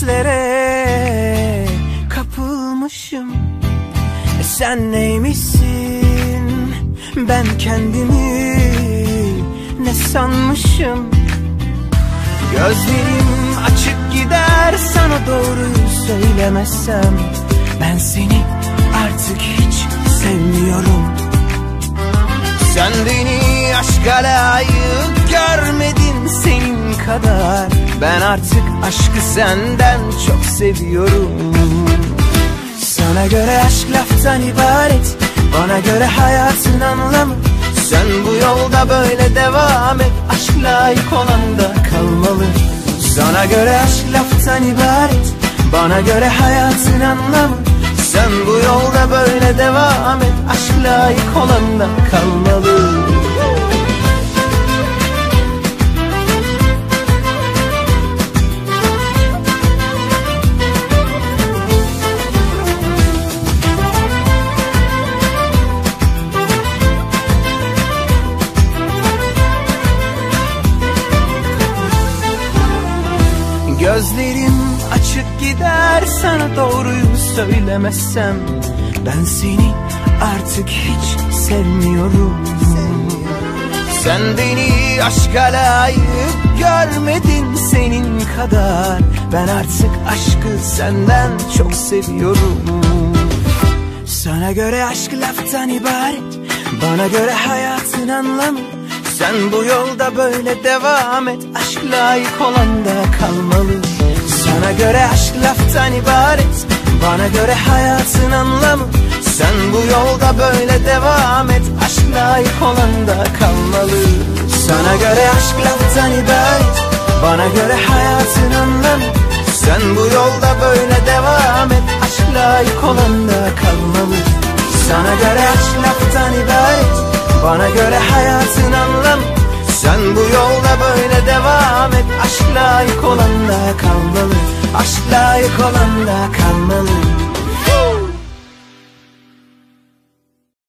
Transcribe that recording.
gözlere kapılmışım. E Sen neymişsin? Ben kendimi ne sanmışım? Gözlerim açık gider sana doğruyu söylemezsem Ben seni artık hiç sevmiyorum. Sen beni aşka layık görmedin senin kadar Ben artık aşkı senden çok seviyorum. Sana göre aşk laftan ibaret Bana göre hayatın anlamı. Sen bu yolda böyle devam et Aşk layık olan da kalmalı. Sana göre aşk laftan ibaret Bana göre hayatın anlamı. Sen bu yolda böyle devam et Aşk layık olan da kalmalı Gözlerim açık gider sana doğruyu söylemezsem Ben seni artık hiç sevmiyorum. Sen beni aşka layık görmedin senin kadar. Ben artık aşkı senden çok seviyorum. Sana göre aşk laftan ibaret Bana göre hayatın anlamı sen bu yolda böyle devam et. Aşk layık olan da kalmalı. Sana göre aşk laftan ibaret. Bana göre hayatın anlamı. Sen bu yolda böyle devam et. Aşk layık olan da kalmalı. Sana göre aşk laftan ibaret. Bana göre hayatın anlamı. Sen bu yolda böyle devam et. Aşk layık olan da kalmalı. Sana göre bana göre hayatın anlamı Sen bu yolda böyle devam et. Aşk layık olan da kalmalı Aşk layık olan da kalmalı